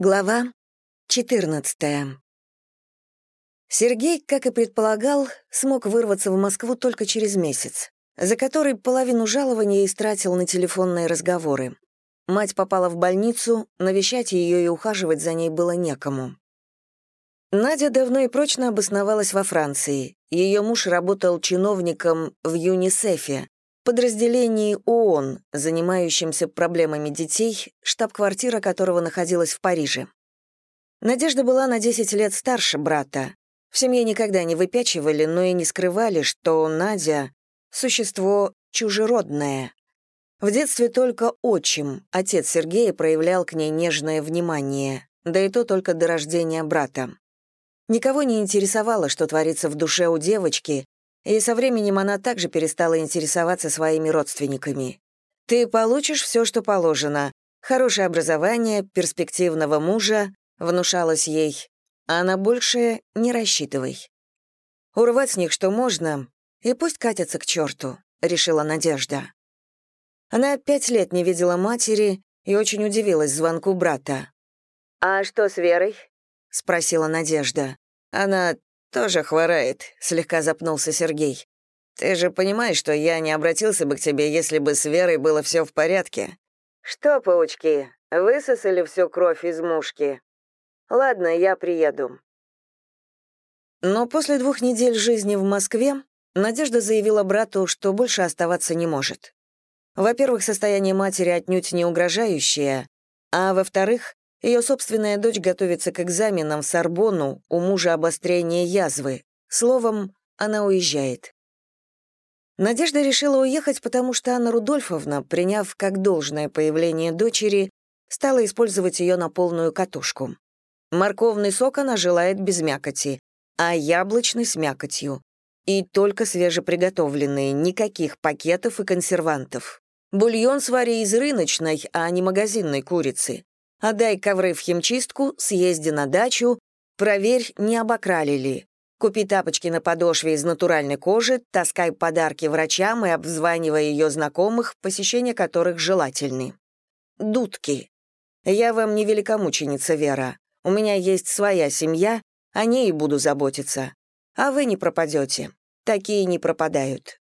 Глава 14. Сергей, как и предполагал, смог вырваться в Москву только через месяц, за который половину жалования истратил на телефонные разговоры. Мать попала в больницу, навещать ее и ухаживать за ней было некому. Надя давно и прочно обосновалась во Франции. Ее муж работал чиновником в ЮНИСЕФе, подразделении ООН, занимающемся проблемами детей, штаб-квартира которого находилась в Париже. Надежда была на 10 лет старше брата. В семье никогда не выпячивали, но и не скрывали, что Надя — существо чужеродное. В детстве только отчим, отец Сергея, проявлял к ней нежное внимание, да и то только до рождения брата. Никого не интересовало, что творится в душе у девочки, и со временем она также перестала интересоваться своими родственниками. «Ты получишь все, что положено. Хорошее образование, перспективного мужа», — внушалось ей. «А на большее не рассчитывай». «Урвать с них что можно, и пусть катятся к черту», — решила Надежда. Она пять лет не видела матери и очень удивилась звонку брата. «А что с Верой?» — спросила Надежда. «Она «Тоже хворает», — слегка запнулся Сергей. «Ты же понимаешь, что я не обратился бы к тебе, если бы с Верой было все в порядке?» «Что, паучки, высосали всю кровь из мушки? Ладно, я приеду». Но после двух недель жизни в Москве Надежда заявила брату, что больше оставаться не может. Во-первых, состояние матери отнюдь не угрожающее, а во-вторых, ее собственная дочь готовится к экзаменам в Сорбонну, у мужа обострение язвы. Словом, она уезжает. Надежда решила уехать, потому что Анна Рудольфовна, приняв как должное появление дочери, стала использовать ее на полную катушку. Морковный сок она желает без мякоти, а яблочный с мякотью. И только свежеприготовленные, никаких пакетов и консервантов. Бульон свари из рыночной, а не магазинной курицы. Отдай ковры в химчистку, съезди на дачу, проверь, не обокрали ли. Купи тапочки на подошве из натуральной кожи, таскай подарки врачам и обзванивай ее знакомых, посещение которых желательны. Дудки. Я вам не великомученица, Вера. У меня есть своя семья, о ней и буду заботиться. А вы не пропадете. Такие не пропадают.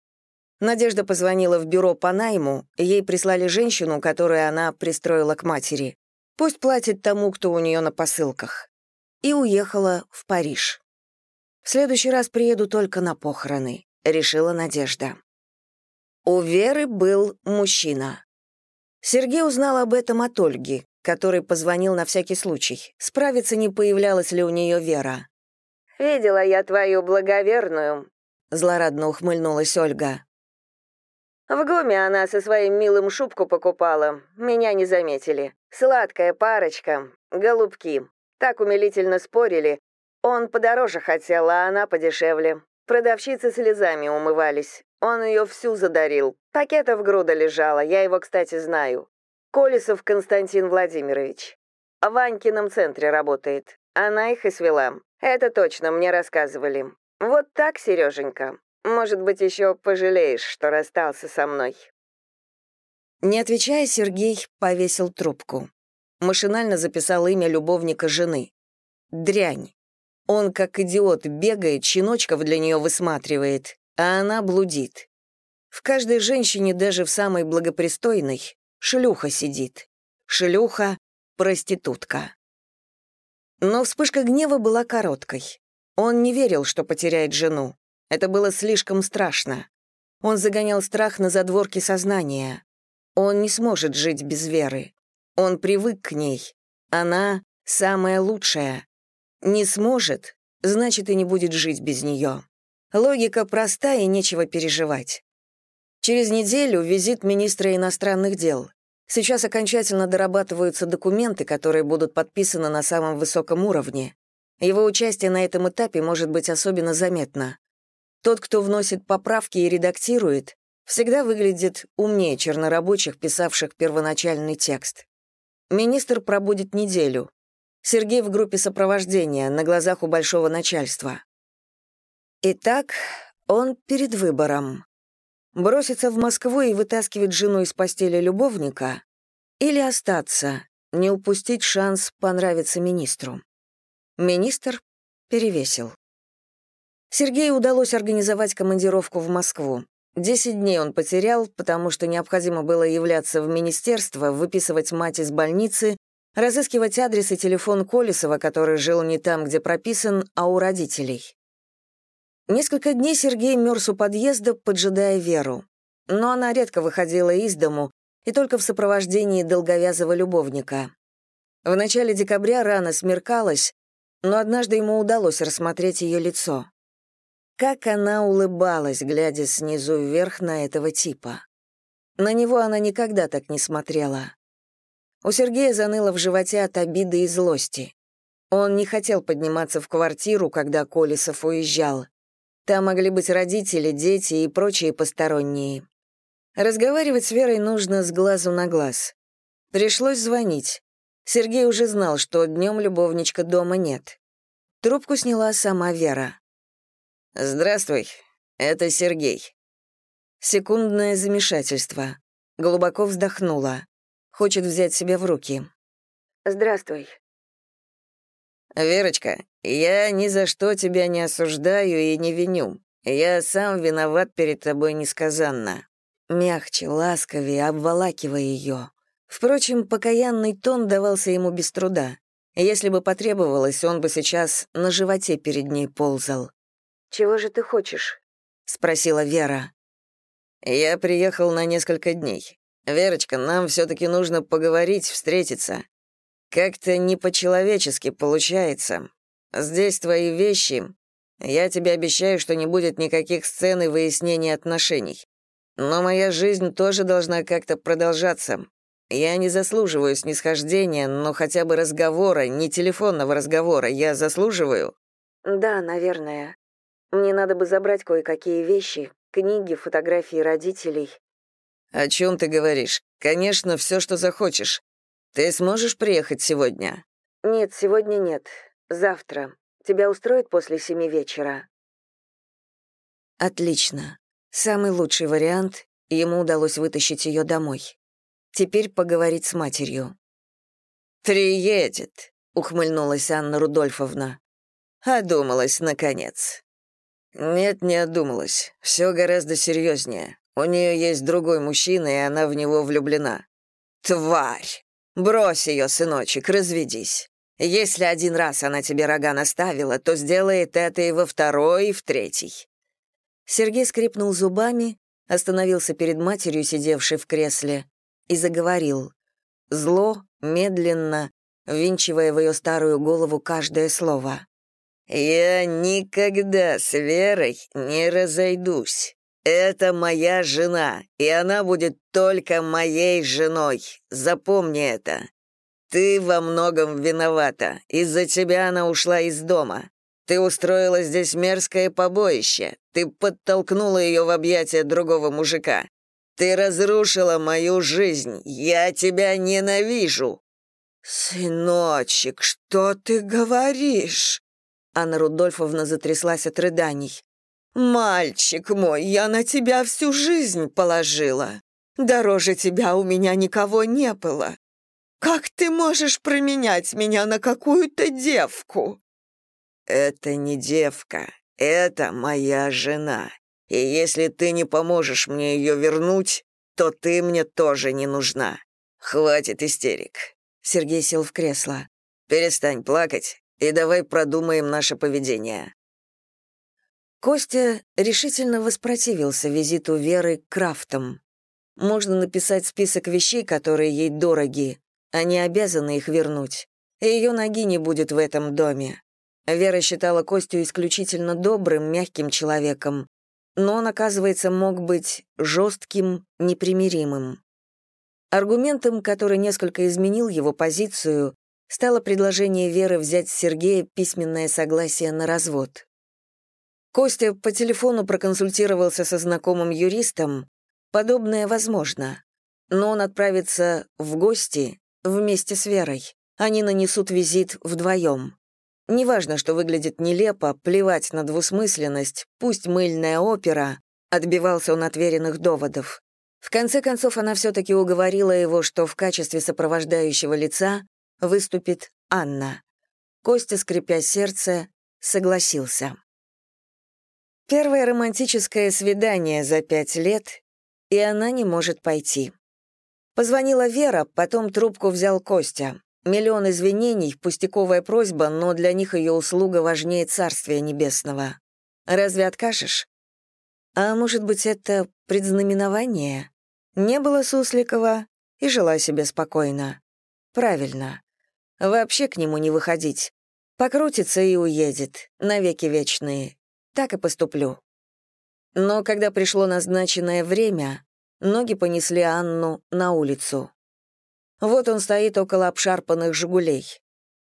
Надежда позвонила в бюро по найму, ей прислали женщину, которую она пристроила к матери. Пусть платит тому, кто у нее на посылках. И уехала в Париж. В следующий раз приеду только на похороны, решила Надежда. У Веры был мужчина. Сергей узнал об этом от Ольги, который позвонил на всякий случай. Справиться, не появлялась ли у нее Вера. «Видела я твою благоверную», — злорадно ухмыльнулась Ольга. «В ГУМе она со своим милым шубку покупала. Меня не заметили. Сладкая парочка, голубки. Так умилительно спорили. Он подороже хотел, а она подешевле. Продавщицы слезами умывались. Он ее всю задарил. Пакетов груда лежала, я его, кстати, знаю. Колесов Константин Владимирович. В Ванькином центре работает. Она их и свела. Это точно, мне рассказывали. Вот так, Сереженька. Может быть, еще пожалеешь, что расстался со мной. Не отвечая, Сергей повесил трубку. Машинально записал имя любовника жены. Дрянь. Он, как идиот, бегает, щеночков для нее высматривает, а она блудит. В каждой женщине, даже в самой благопристойной, шлюха сидит. Шлюха — проститутка. Но вспышка гнева была короткой. Он не верил, что потеряет жену. Это было слишком страшно. Он загонял страх на задворки сознания. Он не сможет жить без веры. Он привык к ней. Она самая лучшая. Не сможет, значит, и не будет жить без нее. Логика проста и нечего переживать. Через неделю визит министра иностранных дел. Сейчас окончательно дорабатываются документы, которые будут подписаны на самом высоком уровне. Его участие на этом этапе может быть особенно заметно. Тот, кто вносит поправки и редактирует, всегда выглядит умнее чернорабочих, писавших первоначальный текст. Министр пробудет неделю. Сергей в группе сопровождения, на глазах у большого начальства. Итак, он перед выбором. Броситься в Москву и вытаскивать жену из постели любовника или остаться, не упустить шанс понравиться министру. Министр перевесил. Сергею удалось организовать командировку в Москву. Десять дней он потерял, потому что необходимо было являться в министерство, выписывать мать из больницы, разыскивать адрес и телефон Колесова, который жил не там, где прописан, а у родителей. Несколько дней Сергей мерз у подъезда, поджидая Веру. Но она редко выходила из дому, и только в сопровождении долговязого любовника. В начале декабря рано смеркалось, но однажды ему удалось рассмотреть ее лицо. Как она улыбалась, глядя снизу вверх на этого типа. На него она никогда так не смотрела. У Сергея заныло в животе от обиды и злости. Он не хотел подниматься в квартиру, когда Колесов уезжал. Там могли быть родители, дети и прочие посторонние. Разговаривать с Верой нужно с глазу на глаз. Пришлось звонить. Сергей уже знал, что днем любовничка дома нет. Трубку сняла сама Вера. «Здравствуй, это Сергей». Секундное замешательство. Глубоко вздохнула. Хочет взять себя в руки. «Здравствуй», «Верочка, я ни за что тебя не осуждаю и не виню. Я сам виноват перед тобой несказанно». Мягче, ласковее, обволакивая ее. Впрочем, покаянный тон давался ему без труда. Если бы потребовалось, он бы сейчас на животе перед ней ползал. «Чего же ты хочешь?» — спросила Вера. «Я приехал на несколько дней. Верочка, нам все-таки нужно поговорить, встретиться. Как-то не по-человечески получается. Здесь твои вещи. Я тебе обещаю, что не будет никаких сцен и выяснений отношений. Но моя жизнь тоже должна как-то продолжаться. Я не заслуживаю снисхождения, но хотя бы разговора, не телефонного разговора, я заслуживаю. Да, наверное. Мне надо бы забрать кое-какие вещи, книги, фотографии родителей. О чем ты говоришь? Конечно, все, что захочешь. «Ты сможешь приехать сегодня?» «Нет, сегодня нет. Завтра. Тебя устроит после семи вечера?» Отлично. Самый лучший вариант. Ему удалось вытащить ее домой. Теперь поговорить с матерью. «Приедет», — ухмыльнулась Анна Рудольфовна. «Одумалась, наконец». «Нет, не одумалась. Все гораздо серьезнее. У нее есть другой мужчина, и она в него влюблена». «Тварь!» Брось ее, сыночек, разведись. Если один раз она тебе рога наставила, то сделает это и во второй, и в третий». Сергей скрипнул зубами, остановился перед матерью, сидевшей в кресле, и заговорил. Зло, медленно, винчивая в ее старую голову каждое слово. «Я никогда с Верой не разойдусь. «Это моя жена, и она будет только моей женой. Запомни это. Ты во многом виновата. Из-за тебя она ушла из дома. Ты устроила здесь мерзкое побоище. Ты подтолкнула ее в объятия другого мужика. Ты разрушила мою жизнь. Я тебя ненавижу». «Сыночек, что ты говоришь?» Анна Рудольфовна затряслась от рыданий. «Мальчик мой, я на тебя всю жизнь положила. Дороже тебя у меня никого не было. Как ты можешь променять меня на какую-то девку?» «Это не девка, это моя жена. И если ты не поможешь мне ее вернуть, то ты мне тоже не нужна. Хватит истерик». Сергей сел в кресло. «Перестань плакать и давай продумаем наше поведение. Костя решительно воспротивился визиту Веры к Крафтам. Можно написать список вещей, которые ей дороги, они обязаны их вернуть. И ее ноги не будет в этом доме. Вера считала Костю исключительно добрым, мягким человеком, но он, оказывается, мог быть жестким, непримиримым. Аргументом, который несколько изменил его позицию, стало предложение Веры взять с Сергея письменное согласие на развод. Костя по телефону проконсультировался со знакомым юристом. Подобное возможно. Но он отправится в гости вместе с Верой. Они нанесут визит вдвоем. Неважно, что выглядит нелепо, плевать на двусмысленность, пусть мыльная опера, отбивался он от веренных доводов. В конце концов, она все-таки уговорила его, что в качестве сопровождающего лица выступит Анна. Костя, скрипя сердце, согласился. Первое романтическое свидание за пять лет, и она не может пойти. Позвонила Вера, потом трубку взял Костя. Миллион извинений, пустяковая просьба, но для них ее услуга важнее Царствия Небесного. Разве откажешь? А может быть, это предзнаменование? Не было Сусликова и жила себе спокойно. Правильно. Вообще к нему не выходить. Покрутится и уедет, навеки вечные. Так и поступлю. Но когда пришло назначенное время, ноги понесли Анну на улицу. Вот он стоит около обшарпанных «Жигулей».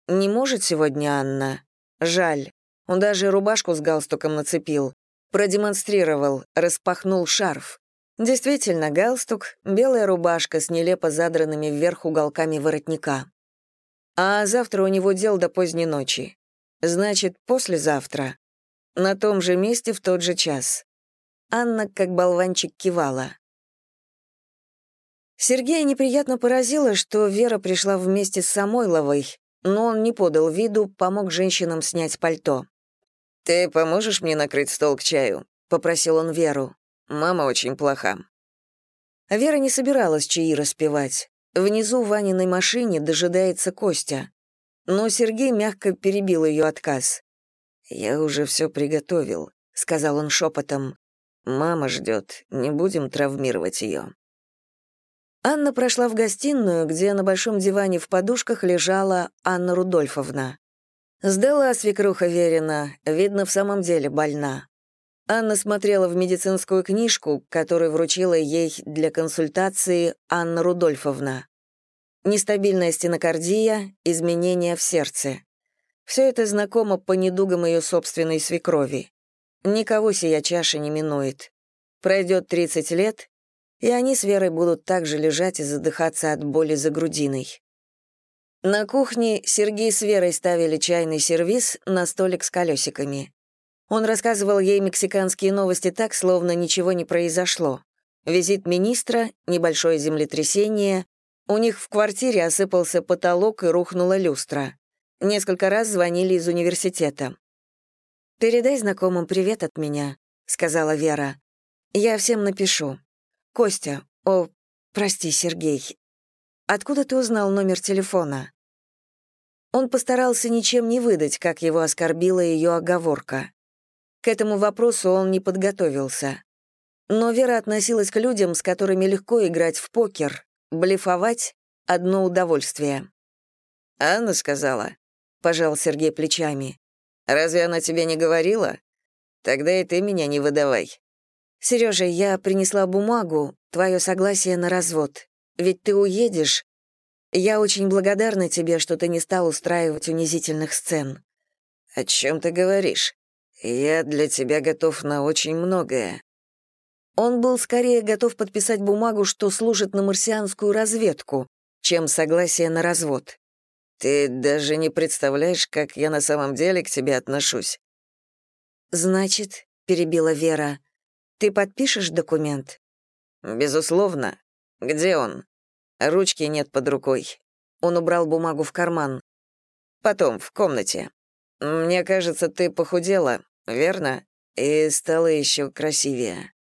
Не может сегодня Анна? Жаль. Он даже рубашку с галстуком нацепил. Продемонстрировал, распахнул шарф. Действительно, галстук — белая рубашка с нелепо задранными вверх уголками воротника. А завтра у него дел до поздней ночи. Значит, послезавтра. На том же месте в тот же час. Анна, как болванчик, кивала. Сергея неприятно поразило, что Вера пришла вместе с Самойловой, но он не подал виду, помог женщинам снять пальто. «Ты поможешь мне накрыть стол к чаю?» — попросил он Веру. «Мама очень плоха». Вера не собиралась чаи распевать. Внизу в Ваниной машине дожидается Костя. Но Сергей мягко перебил ее отказ. «Я уже все приготовил», — сказал он шепотом. «Мама ждет, не будем травмировать ее». Анна прошла в гостиную, где на большом диване в подушках лежала Анна Рудольфовна. Сдала свекруха Верина, видно, в самом деле больна. Анна смотрела в медицинскую книжку, которую вручила ей для консультации Анна Рудольфовна. Нестабильная стенокардия, изменения в сердце. Все это знакомо по недугам ее собственной свекрови. Никого сия чаша не минует. Пройдет 30 лет, и они с Верой будут также лежать и задыхаться от боли за грудиной. На кухне Сергей с Верой ставили чайный сервиз на столик с колесиками. Он рассказывал ей мексиканские новости так, словно ничего не произошло. Визит министра, небольшое землетрясение, у них в квартире осыпался потолок и рухнула люстра. Несколько раз звонили из университета. «Передай знакомым привет от меня», — сказала Вера. «Я всем напишу. Костя, о, прости, Сергей, откуда ты узнал номер телефона?» Он постарался ничем не выдать, как его оскорбила ее оговорка. К этому вопросу он не подготовился. Но Вера относилась к людям, с которыми легко играть в покер, блефовать — одно удовольствие. «Анна сказала», — пожал Сергей плечами. «Разве она тебе не говорила? Тогда и ты меня не выдавай». «Сережа, я принесла бумагу, твое согласие на развод. Ведь ты уедешь. Я очень благодарна тебе, что ты не стал устраивать унизительных сцен». «О чем ты говоришь?» «Я для тебя готов на очень многое». Он был скорее готов подписать бумагу, что служит на марсианскую разведку, чем согласие на развод. «Ты даже не представляешь, как я на самом деле к тебе отношусь». «Значит», — перебила Вера, — «ты подпишешь документ?» «Безусловно. Где он?» «Ручки нет под рукой». Он убрал бумагу в карман. «Потом, в комнате. Мне кажется, ты похудела, верно? И стала еще красивее».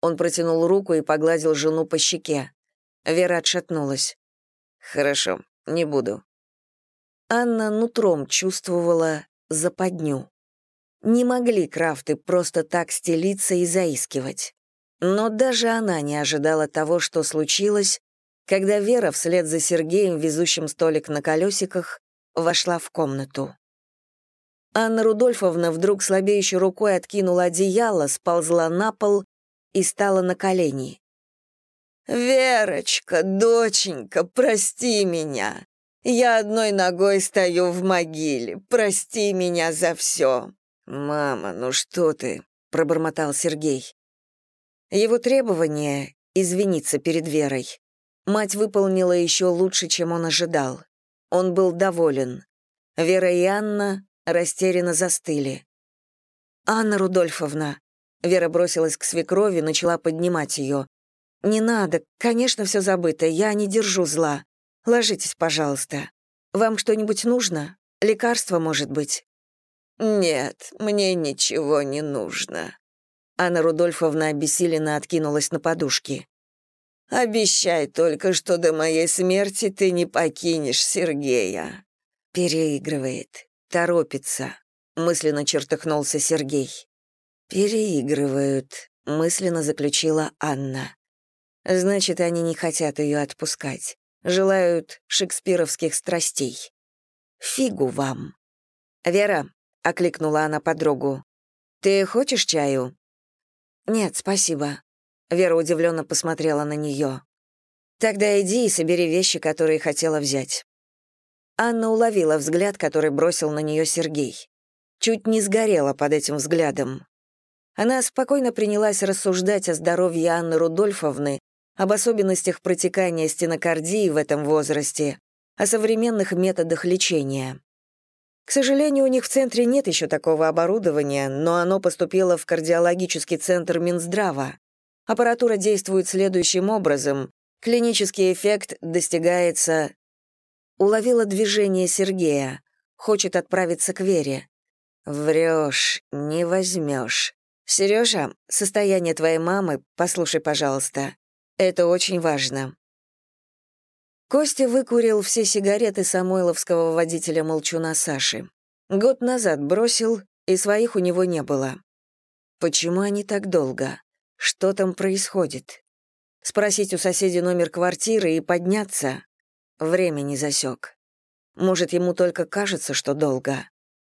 Он протянул руку и погладил жену по щеке. Вера отшатнулась. «Хорошо, не буду». Анна нутром чувствовала западню. Не могли крафты просто так стелиться и заискивать. Но даже она не ожидала того, что случилось, когда Вера вслед за Сергеем, везущим столик на колесиках, вошла в комнату. Анна Рудольфовна вдруг слабеющей рукой откинула одеяло, сползла на пол и стала на колени. «Верочка, доченька, прости меня. Я одной ногой стою в могиле. Прости меня за все». «Мама, ну что ты?» — пробормотал Сергей. Его требование — извиниться перед Верой. Мать выполнила еще лучше, чем он ожидал. Он был доволен. Вера и Анна растерянно застыли. «Анна Рудольфовна», Вера бросилась к свекрови, начала поднимать ее. «Не надо, конечно, все забыто, я не держу зла. Ложитесь, пожалуйста. Вам что-нибудь нужно? Лекарство, может быть?» «Нет, мне ничего не нужно». Анна Рудольфовна обессиленно откинулась на подушки. «Обещай только, что до моей смерти ты не покинешь Сергея». Переигрывает, торопится, мысленно чертыхнулся Сергей. Переигрывают, мысленно заключила Анна. Значит, они не хотят ее отпускать. Желают шекспировских страстей. Фигу вам. «Вера», — окликнула она подругу, — «ты хочешь чаю?» «Нет, спасибо». Вера удивленно посмотрела на нее. «Тогда иди и собери вещи, которые хотела взять». Анна уловила взгляд, который бросил на нее Сергей. Чуть не сгорела под этим взглядом. Она спокойно принялась рассуждать о здоровье Анны Рудольфовны, об особенностях протекания стенокардии в этом возрасте, о современных методах лечения. К сожалению, у них в центре нет еще такого оборудования, но оно поступило в кардиологический центр Минздрава. Аппаратура действует следующим образом. Клинический эффект достигается... Уловила движение Сергея. Хочет отправиться к Вере. Врешь, не возьмешь. Сережа, состояние твоей мамы, послушай, пожалуйста. Это очень важно». Костя выкурил все сигареты самойловского водителя молчуна Саши. Год назад бросил, и своих у него не было. Почему они так долго? Что там происходит? Спросить у соседей номер квартиры и подняться? Время не засек. Может, ему только кажется, что долго.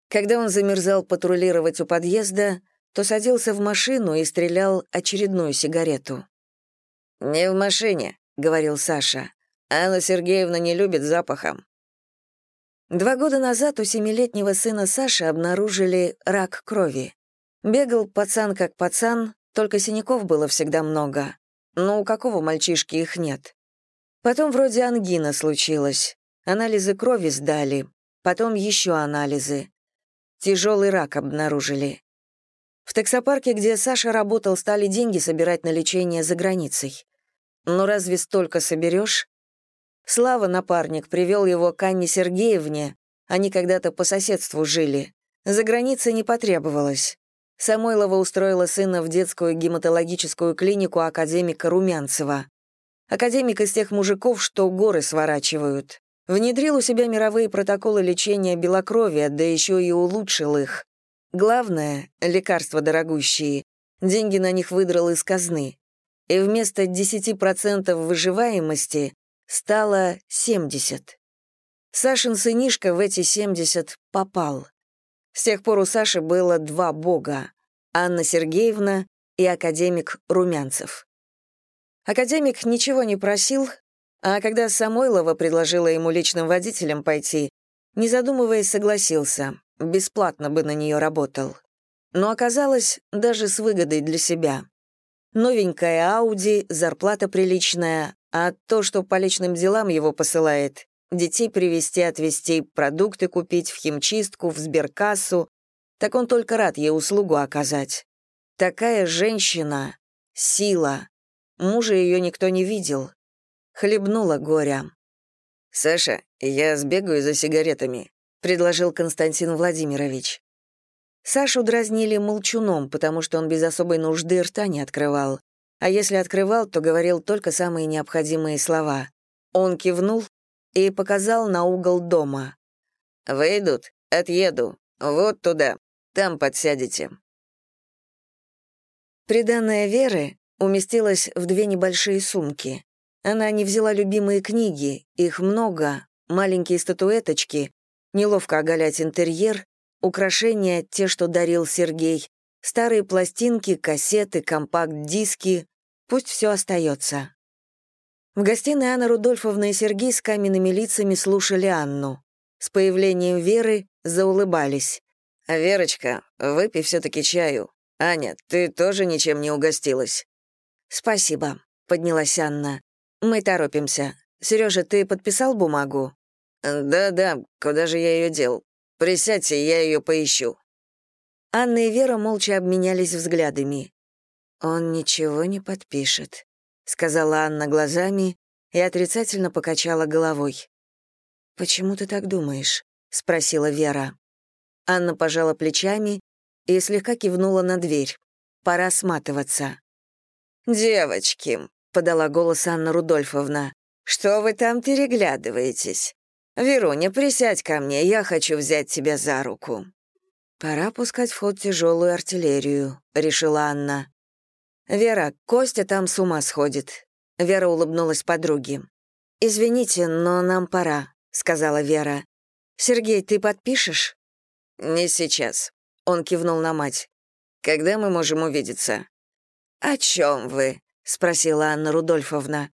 Когда он замерзал патрулировать у подъезда, то садился в машину и стрелял очередную сигарету. «Не в машине», — говорил Саша. «Анна Сергеевна не любит запаха». Два года назад у семилетнего сына Саши обнаружили рак крови. Бегал пацан как пацан, только синяков было всегда много. Но у какого мальчишки их нет? Потом вроде ангина случилась. Анализы крови сдали, потом еще анализы. Тяжелый рак обнаружили. В таксопарке, где Саша работал, стали деньги собирать на лечение за границей. Но разве столько соберешь? Слава, напарник, привел его к Анне Сергеевне, они когда-то по соседству жили. За границей не потребовалось. Самойлова устроила сына в детскую гематологическую клинику академика Румянцева. Академик из тех мужиков, что горы сворачивают. Внедрил у себя мировые протоколы лечения белокровия, да еще и улучшил их. Главное — лекарства дорогущие. Деньги на них выдрал из казны. И вместо 10% выживаемости стало 70. Сашин сынишка в эти 70 попал. С тех пор у Саши было два бога — Анна Сергеевна и академик Румянцев. Академик ничего не просил, а когда Самойлова предложила ему личным водителем пойти, не задумываясь, согласился бесплатно бы на нее работал. Но оказалось, даже с выгодой для себя. Новенькая Ауди, зарплата приличная, а то, что по личным делам его посылает, детей привезти, отвезти, продукты купить, в химчистку, в сберкассу, так он только рад ей услугу оказать. Такая женщина — сила. Мужа ее никто не видел. Хлебнула горя. «Саша, я сбегаю за сигаретами», — предложил Константин Владимирович. Сашу дразнили молчуном, потому что он без особой нужды рта не открывал. А если открывал, то говорил только самые необходимые слова. Он кивнул и показал на угол дома. «Выйдут? Отъеду. Вот туда. Там подсядете». Приданная Веры уместилась в две небольшие сумки. Она не взяла любимые книги, их много, маленькие статуэточки, неловко оголять интерьер, украшения, те, что дарил Сергей, старые пластинки, кассеты, компакт-диски, пусть все остается. В гостиной Анна Рудольфовна и Сергей с каменными лицами слушали Анну. С появлением Веры заулыбались. «Верочка, выпей все-таки чаю. Аня, ты тоже ничем не угостилась?» «Спасибо», — поднялась Анна. «Мы торопимся. Сережа, ты подписал бумагу?» «Да-да, куда же я ее дел? Присядьте, я ее поищу». Анна и Вера молча обменялись взглядами. «Он ничего не подпишет», — сказала Анна глазами и отрицательно покачала головой. «Почему ты так думаешь?» — спросила Вера. Анна пожала плечами и слегка кивнула на дверь. «Пора сматываться». «Девочки», — подала голос Анна Рудольфовна, «что вы там переглядываетесь? Веруня, присядь ко мне, я хочу взять тебя за руку». «Пора пускать в ход тяжелую артиллерию», — решила Анна. «Вера, Костя там с ума сходит». Вера улыбнулась подруге. «Извините, но нам пора», — сказала Вера. «Сергей, ты подпишешь?» «Не сейчас», — он кивнул на мать. «Когда мы можем увидеться?» «О чем вы?» — спросила Анна Рудольфовна.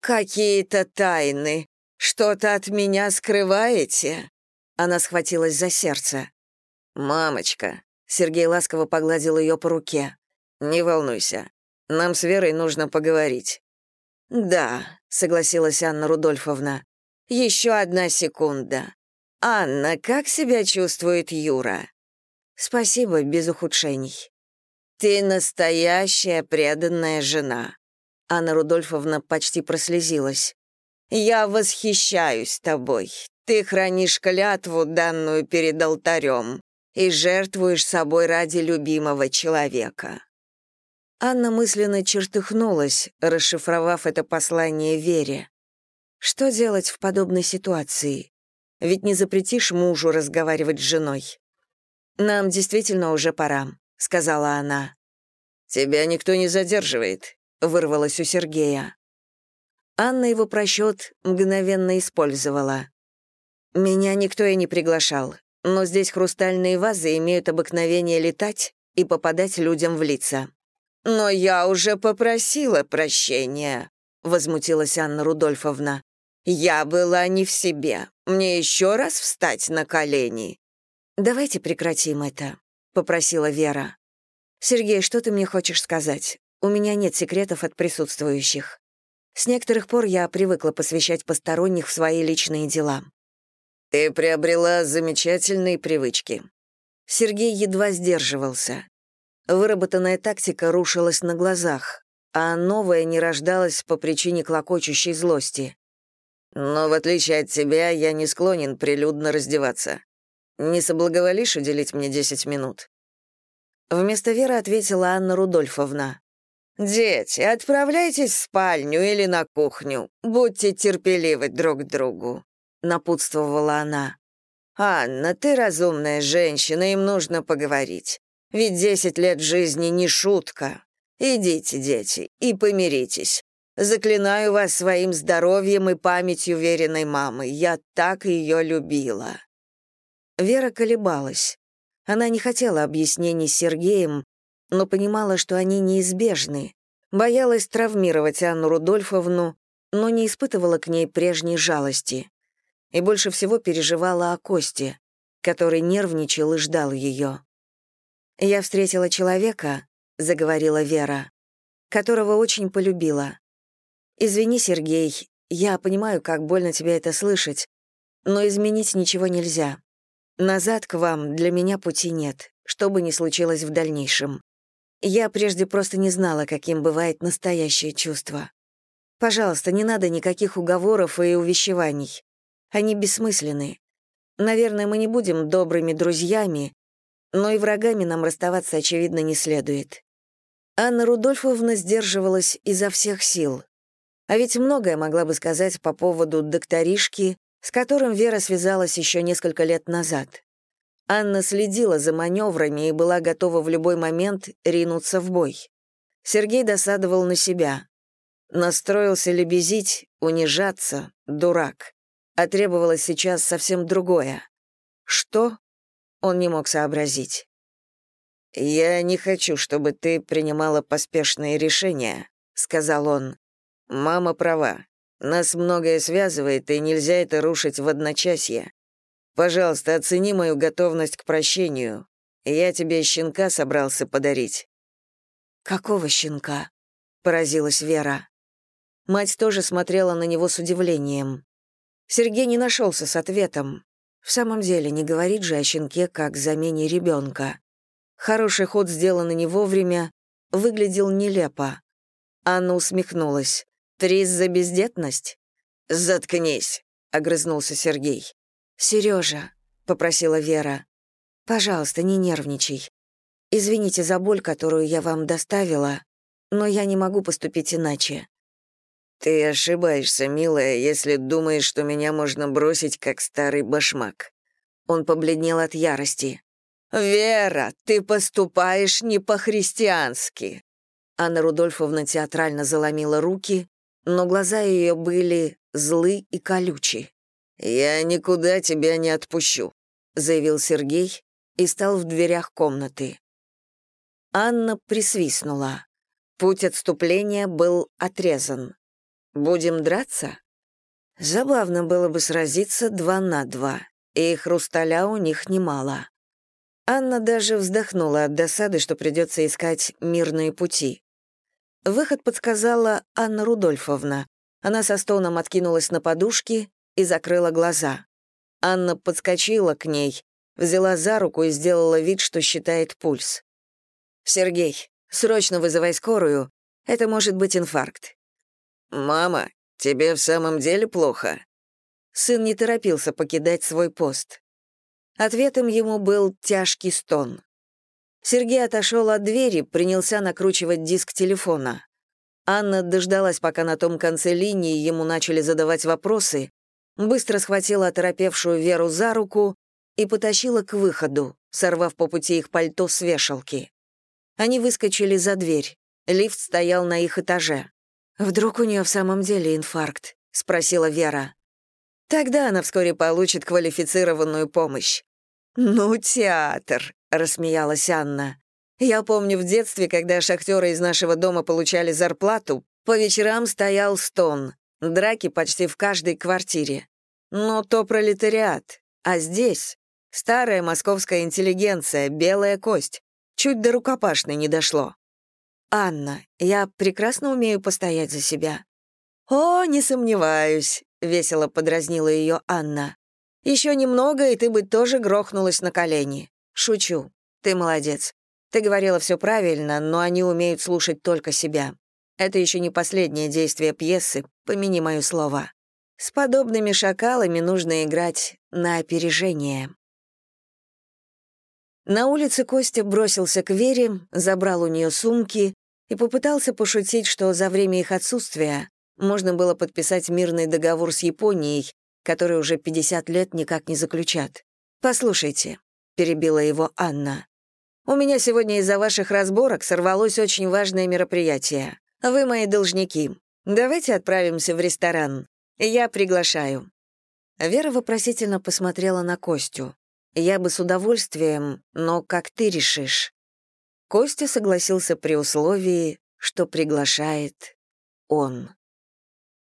«Какие-то тайны. Что-то от меня скрываете?» Она схватилась за сердце. «Мамочка», — Сергей ласково погладил ее по руке. «Не волнуйся. Нам с Верой нужно поговорить». «Да», — согласилась Анна Рудольфовна. «Еще одна секунда. Анна, как себя чувствует Юра?» «Спасибо, без ухудшений». «Ты настоящая преданная жена». Анна Рудольфовна почти прослезилась. «Я восхищаюсь тобой. Ты хранишь клятву, данную перед алтарем, и жертвуешь собой ради любимого человека». Анна мысленно чертыхнулась, расшифровав это послание Вере. Что делать в подобной ситуации? Ведь не запретишь мужу разговаривать с женой. «Нам действительно уже пора», — сказала она. «Тебя никто не задерживает», — вырвалось у Сергея. Анна его просчет мгновенно использовала. «Меня никто и не приглашал, но здесь хрустальные вазы имеют обыкновение летать и попадать людям в лица. «Но я уже попросила прощения», — возмутилась Анна Рудольфовна. «Я была не в себе. Мне еще раз встать на колени». «Давайте прекратим это», — попросила Вера. «Сергей, что ты мне хочешь сказать? У меня нет секретов от присутствующих. С некоторых пор я привыкла посвящать посторонних в свои личные дела». «Ты приобрела замечательные привычки». Сергей едва сдерживался. Выработанная тактика рушилась на глазах, а новая не рождалась по причине клокочущей злости. «Но в отличие от тебя, я не склонен прилюдно раздеваться. Не соблаговолишь уделить мне десять минут?» Вместо Веры ответила Анна Рудольфовна. «Дети, отправляйтесь в спальню или на кухню. Будьте терпеливы друг к другу», — напутствовала она. «Анна, ты разумная женщина, им нужно поговорить. Ведь десять лет жизни не шутка. Идите, дети, и помиритесь. Заклинаю вас своим здоровьем и памятью веренной мамы. Я так ее любила». Вера колебалась. Она не хотела объяснений с Сергеем, но понимала, что они неизбежны. Боялась травмировать Анну Рудольфовну, но не испытывала к ней прежней жалости. И больше всего переживала о Косте, который нервничал и ждал ее. «Я встретила человека», — заговорила Вера, «которого очень полюбила. Извини, Сергей, я понимаю, как больно тебе это слышать, но изменить ничего нельзя. Назад к вам для меня пути нет, что бы ни случилось в дальнейшем. Я прежде просто не знала, каким бывает настоящее чувство. Пожалуйста, не надо никаких уговоров и увещеваний. Они бессмысленны. Наверное, мы не будем добрыми друзьями, но и врагами нам расставаться, очевидно, не следует. Анна Рудольфовна сдерживалась изо всех сил. А ведь многое могла бы сказать по поводу докторишки, с которым Вера связалась еще несколько лет назад. Анна следила за маневрами и была готова в любой момент ринуться в бой. Сергей досадовал на себя. Настроился лебезить, унижаться, дурак. А требовалось сейчас совсем другое. Что? Он не мог сообразить. «Я не хочу, чтобы ты принимала поспешные решения», — сказал он. «Мама права. Нас многое связывает, и нельзя это рушить в одночасье. Пожалуйста, оцени мою готовность к прощению. Я тебе щенка собрался подарить». «Какого щенка?» — поразилась Вера. Мать тоже смотрела на него с удивлением. Сергей не нашелся с ответом. В самом деле, не говорит же о щенке как замене ребенка. Хороший ход, сделанный не вовремя, выглядел нелепо. Анна усмехнулась. «Приз за бездетность?» «Заткнись», — огрызнулся Сергей. «Сережа», — попросила Вера, — «пожалуйста, не нервничай. Извините за боль, которую я вам доставила, но я не могу поступить иначе». «Ты ошибаешься, милая, если думаешь, что меня можно бросить, как старый башмак». Он побледнел от ярости. «Вера, ты поступаешь не по-христиански!» Анна Рудольфовна театрально заломила руки, но глаза ее были злы и колючи. «Я никуда тебя не отпущу», — заявил Сергей и стал в дверях комнаты. Анна присвистнула. Путь отступления был отрезан. «Будем драться?» Забавно было бы сразиться два на два, и хрусталя у них немало. Анна даже вздохнула от досады, что придется искать мирные пути. Выход подсказала Анна Рудольфовна. Она со стоном откинулась на подушки и закрыла глаза. Анна подскочила к ней, взяла за руку и сделала вид, что считает пульс. «Сергей, срочно вызывай скорую. Это может быть инфаркт». «Мама, тебе в самом деле плохо?» Сын не торопился покидать свой пост. Ответом ему был тяжкий стон. Сергей отошел от двери, принялся накручивать диск телефона. Анна дождалась, пока на том конце линии ему начали задавать вопросы, быстро схватила оторопевшую Веру за руку и потащила к выходу, сорвав по пути их пальто с вешалки. Они выскочили за дверь. Лифт стоял на их этаже. «Вдруг у нее в самом деле инфаркт?» — спросила Вера. Тогда она вскоре получит квалифицированную помощь. «Ну, театр», — рассмеялась Анна. «Я помню в детстве, когда шахтеры из нашего дома получали зарплату, по вечерам стоял стон, драки почти в каждой квартире. Но то пролетариат, а здесь старая московская интеллигенция, белая кость. Чуть до рукопашной не дошло. «Анна, я прекрасно умею постоять за себя». «О, не сомневаюсь», — весело подразнила ее Анна. «Еще немного, и ты бы тоже грохнулась на колени. Шучу. Ты молодец. Ты говорила все правильно, но они умеют слушать только себя. Это еще не последнее действие пьесы, помяни мое слово. С подобными шакалами нужно играть на опережение». На улице Костя бросился к Вере, забрал у нее сумки и попытался пошутить, что за время их отсутствия можно было подписать мирный договор с Японией, который уже 50 лет никак не заключат. «Послушайте», — перебила его Анна, «у меня сегодня из-за ваших разборок сорвалось очень важное мероприятие. Вы мои должники. Давайте отправимся в ресторан. Я приглашаю». Вера вопросительно посмотрела на Костю. «Я бы с удовольствием, но как ты решишь?» Костя согласился при условии, что приглашает он.